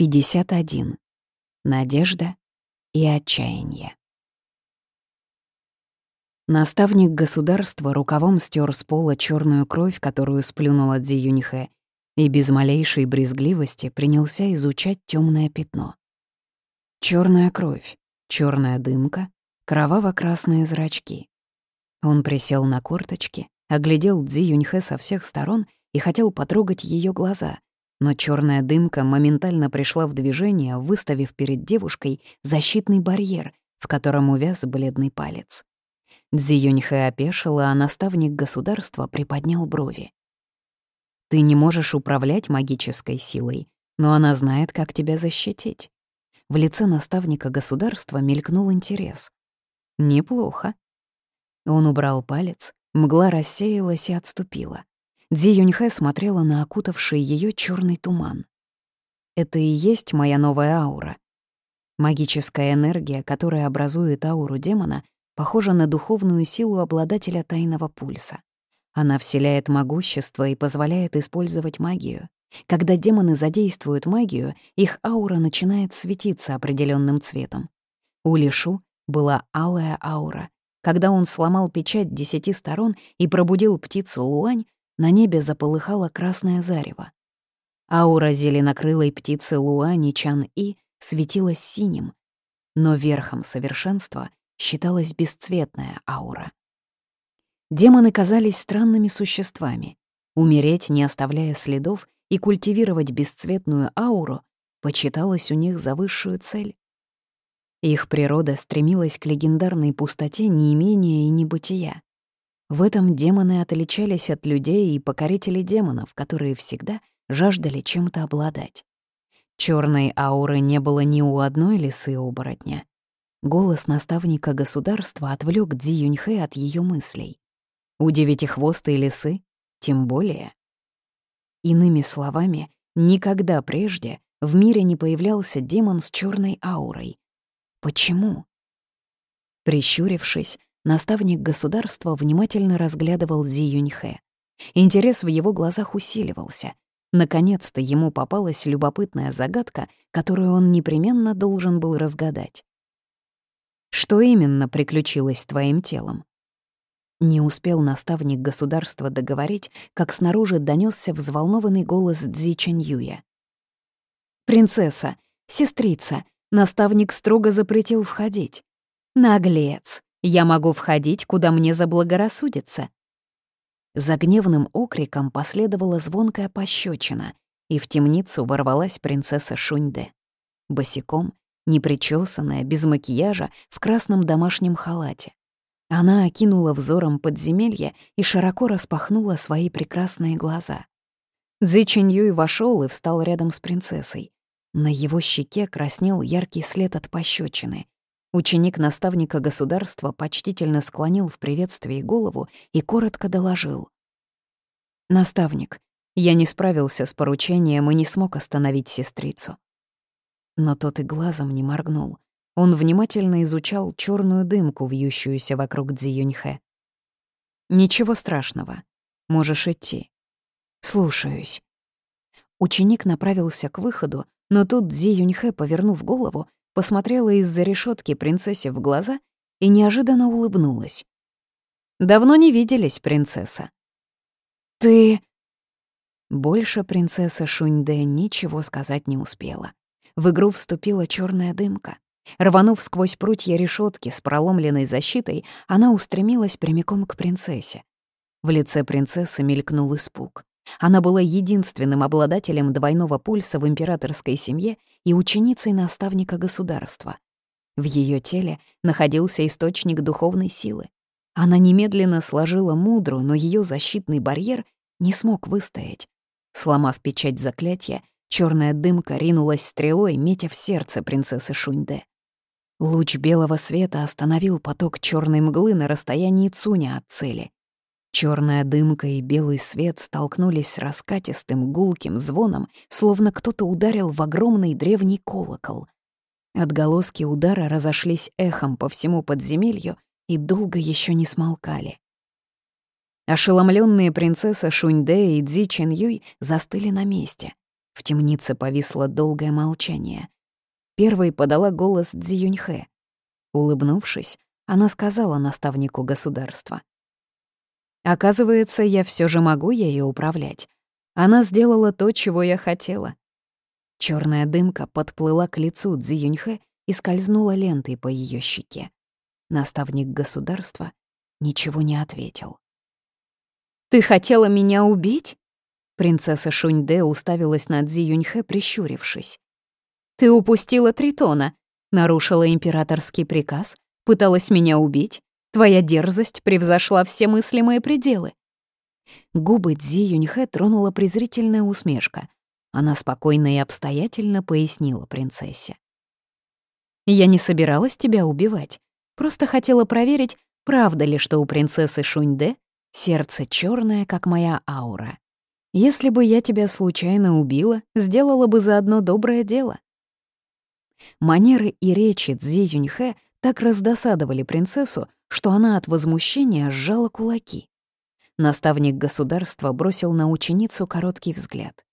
51. Надежда и отчаяние. Наставник государства рукавом стер с пола черную кровь, которую сплюнула Цзи Юньхэ, и без малейшей брезгливости принялся изучать темное пятно. Черная кровь, черная дымка, кроваво-красные зрачки. Он присел на корточки, оглядел Цзи Юньхэ со всех сторон и хотел потрогать ее глаза — но черная дымка моментально пришла в движение, выставив перед девушкой защитный барьер, в котором увяз бледный палец. Цзи Юньхэ опешила, а наставник государства приподнял брови. «Ты не можешь управлять магической силой, но она знает, как тебя защитить». В лице наставника государства мелькнул интерес. «Неплохо». Он убрал палец, мгла рассеялась и отступила. Дзи Юньхэ смотрела на окутавший ее черный туман. «Это и есть моя новая аура. Магическая энергия, которая образует ауру демона, похожа на духовную силу обладателя тайного пульса. Она вселяет могущество и позволяет использовать магию. Когда демоны задействуют магию, их аура начинает светиться определенным цветом. У Лишу была алая аура. Когда он сломал печать десяти сторон и пробудил птицу Луань, на небе заполыхало красное зарево. Аура зеленокрылой птицы Луани Чан-И светилась синим, но верхом совершенства считалась бесцветная аура. Демоны казались странными существами. Умереть, не оставляя следов, и культивировать бесцветную ауру почиталось у них за высшую цель. Их природа стремилась к легендарной пустоте неимения и небытия. В этом демоны отличались от людей и покорителей демонов, которые всегда жаждали чем-то обладать. Черной ауры не было ни у одной лисы-оборотня. Голос наставника государства отвлек Дзи Юньхэ от ее мыслей. У девятихвостой лисы тем более. Иными словами, никогда прежде в мире не появлялся демон с черной аурой. Почему? Прищурившись, Наставник государства внимательно разглядывал Зи Юньхэ. Интерес в его глазах усиливался. Наконец-то ему попалась любопытная загадка, которую он непременно должен был разгадать. «Что именно приключилось с твоим телом?» Не успел наставник государства договорить, как снаружи донесся взволнованный голос Цзи Чэньюя. «Принцесса, сестрица, наставник строго запретил входить. Наглец!» Я могу входить, куда мне заблагорассудится». За гневным окриком последовала звонкая пощечина, и в темницу ворвалась принцесса Шуньде. Босиком, непричесанная, без макияжа, в красном домашнем халате. Она окинула взором подземелье и широко распахнула свои прекрасные глаза. Цзи Чиньюй вошел и встал рядом с принцессой. На его щеке краснел яркий след от пощечины. Ученик наставника государства почтительно склонил в приветствии голову и коротко доложил. «Наставник, я не справился с поручением и не смог остановить сестрицу». Но тот и глазом не моргнул. Он внимательно изучал черную дымку, вьющуюся вокруг Цзиюньхэ. «Ничего страшного. Можешь идти». «Слушаюсь». Ученик направился к выходу, но тут Цзи Юньхэ, повернув голову, посмотрела из-за решетки принцессе в глаза и неожиданно улыбнулась. «Давно не виделись, принцесса». «Ты...» Больше принцесса Шуньде ничего сказать не успела. В игру вступила черная дымка. Рванув сквозь прутья решетки с проломленной защитой, она устремилась прямиком к принцессе. В лице принцессы мелькнул испуг. Она была единственным обладателем двойного пульса в императорской семье и ученицей наставника государства. В ее теле находился источник духовной силы. Она немедленно сложила мудру, но ее защитный барьер не смог выстоять. Сломав печать заклятия, черная дымка ринулась стрелой, метя в сердце принцессы Шуньде. Луч белого света остановил поток черной мглы на расстоянии цуня от цели. Черная дымка и белый свет столкнулись с раскатистым гулким звоном, словно кто-то ударил в огромный древний колокол. Отголоски удара разошлись эхом по всему подземелью и долго еще не смолкали. Ошеломленные принцесса Шуньде и Цзи Чен Юй застыли на месте. В темнице повисло долгое молчание. Первой подала голос Цзюньхэ. Улыбнувшись, она сказала наставнику государства. «Оказывается, я все же могу ею управлять. Она сделала то, чего я хотела». Черная дымка подплыла к лицу Цзюньхэ и скользнула лентой по ее щеке. Наставник государства ничего не ответил. «Ты хотела меня убить?» Принцесса Шуньде уставилась на Цзи Юньхэ, прищурившись. «Ты упустила Тритона, нарушила императорский приказ, пыталась меня убить. Твоя дерзость превзошла все мыслимые пределы». Губы Цзи Юньхэ тронула презрительная усмешка. Она спокойно и обстоятельно пояснила принцессе. «Я не собиралась тебя убивать, просто хотела проверить, правда ли, что у принцессы Шуньде сердце черное, как моя аура. Если бы я тебя случайно убила, сделала бы заодно доброе дело. Манеры и речи Цзи Юньхэ так раздосадовали принцессу, что она от возмущения сжала кулаки. Наставник государства бросил на ученицу короткий взгляд.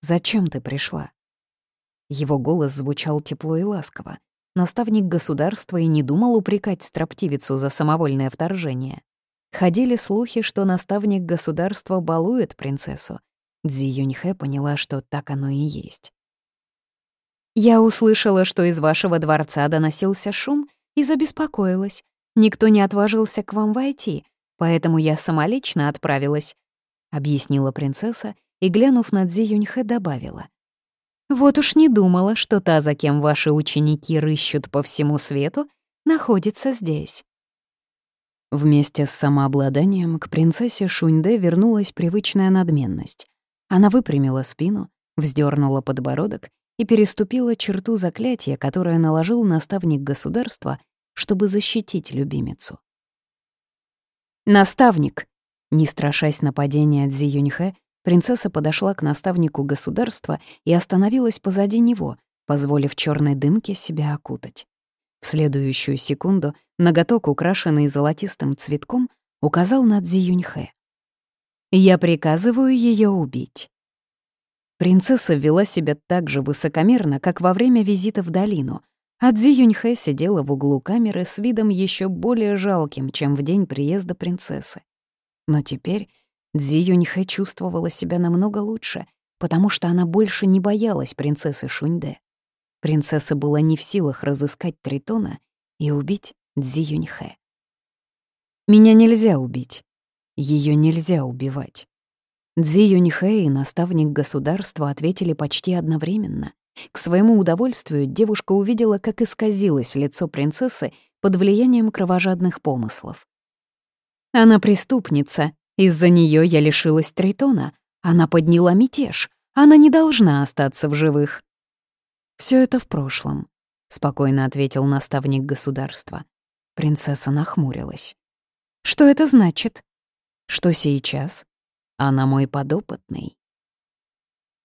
«Зачем ты пришла?» Его голос звучал тепло и ласково. Наставник государства и не думал упрекать строптивицу за самовольное вторжение. Ходили слухи, что наставник государства балует принцессу. Цзи Юньхэ поняла, что так оно и есть. «Я услышала, что из вашего дворца доносился шум, и забеспокоилась. Никто не отважился к вам войти, поэтому я самолично отправилась», — объяснила принцесса и, глянув на Цзи Юньхэ, добавила. «Вот уж не думала, что та, за кем ваши ученики рыщут по всему свету, находится здесь». Вместе с самообладанием к принцессе Шуньде вернулась привычная надменность. Она выпрямила спину, вздернула подбородок и переступила черту заклятия, которое наложил наставник государства, чтобы защитить любимицу. «Наставник!» Не страшась нападения Цзи Юньхэ, принцесса подошла к наставнику государства и остановилась позади него, позволив черной дымке себя окутать. В следующую секунду ноготок, украшенный золотистым цветком, указал на Цзи Юньхэ. «Я приказываю ее убить». Принцесса вела себя так же высокомерно, как во время визита в долину, а Цзи Юньхэ сидела в углу камеры с видом еще более жалким, чем в день приезда принцессы. Но теперь Цзи Юньхэ чувствовала себя намного лучше, потому что она больше не боялась принцессы Шуньде. Принцесса была не в силах разыскать Тритона и убить Цзи Юньхэ. «Меня нельзя убить. Ее нельзя убивать». Цзи Юньхэ и наставник государства ответили почти одновременно. К своему удовольствию девушка увидела, как исказилось лицо принцессы под влиянием кровожадных помыслов. «Она преступница. Из-за нее я лишилась Тритона. Она подняла мятеж. Она не должна остаться в живых. Все это в прошлом», — спокойно ответил наставник государства. Принцесса нахмурилась. «Что это значит?» «Что сейчас? Она мой подопытный».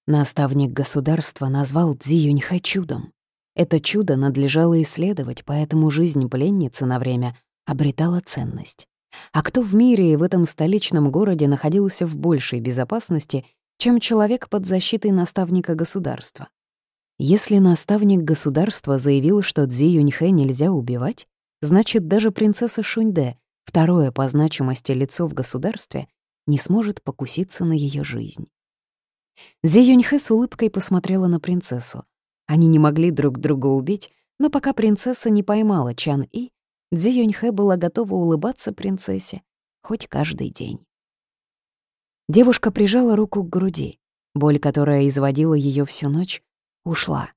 Наставник государства назвал Цзи чудом. Это чудо надлежало исследовать, поэтому жизнь пленницы на время обретала ценность. А кто в мире и в этом столичном городе находился в большей безопасности, чем человек под защитой наставника государства? Если наставник государства заявил, что Цзи Юньхэ нельзя убивать, значит, даже принцесса Шуньде, второе по значимости лицо в государстве, не сможет покуситься на ее жизнь. Цзи Юньхэ с улыбкой посмотрела на принцессу. Они не могли друг друга убить, но пока принцесса не поймала Чан И, Цзи Юньхэ была готова улыбаться принцессе хоть каждый день. Девушка прижала руку к груди. Боль, которая изводила ее всю ночь, ушла.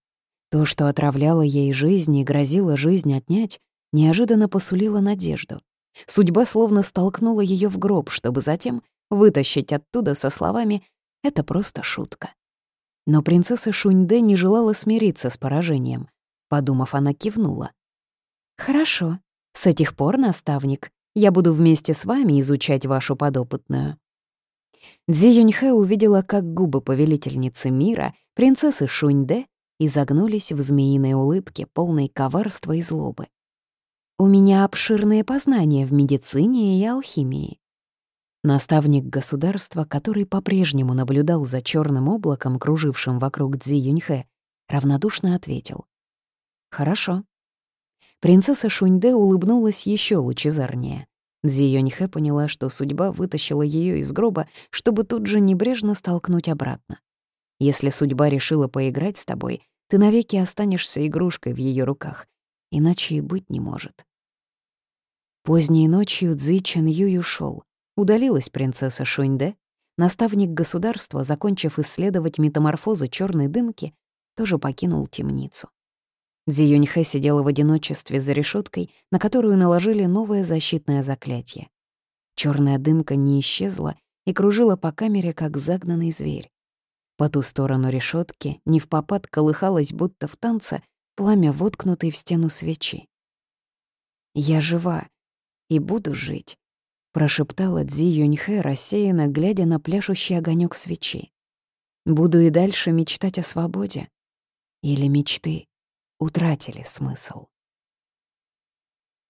То, что отравляло ей жизнь и грозило жизнь отнять, неожиданно посулило надежду. Судьба словно столкнула ее в гроб, чтобы затем вытащить оттуда со словами «это просто шутка». Но принцесса Шуньде не желала смириться с поражением. Подумав, она кивнула. «Хорошо. С этих пор, наставник, я буду вместе с вами изучать вашу подопытную». Дзи Юньхэ увидела, как губы повелительницы мира, принцессы Шуньде, изогнулись в змеиной улыбке, полной коварства и злобы. «У меня обширные познания в медицине и алхимии». Наставник государства, который по-прежнему наблюдал за черным облаком, кружившим вокруг Цзи Юньхэ, равнодушно ответил. «Хорошо». Принцесса Шуньде улыбнулась еще лучезарнее. Цзи Юньхэ поняла, что судьба вытащила ее из гроба, чтобы тут же небрежно столкнуть обратно. Если судьба решила поиграть с тобой, ты навеки останешься игрушкой в ее руках, иначе и быть не может. Поздней ночью Цзи Чен Юй ушел. Удалилась принцесса Шуньде. Наставник государства, закончив исследовать метаморфозы черной дымки, тоже покинул темницу. Цзи Юньхэ сидела в одиночестве за решеткой, на которую наложили новое защитное заклятие. Черная дымка не исчезла и кружила по камере, как загнанный зверь. По ту сторону решетки не в попад колыхалось, будто в танце, пламя воткнутой в стену свечи. «Я жива и буду жить», — прошептала Цзи Юньхэ, рассеянно глядя на пляшущий огонек свечи. «Буду и дальше мечтать о свободе. Или мечты утратили смысл?»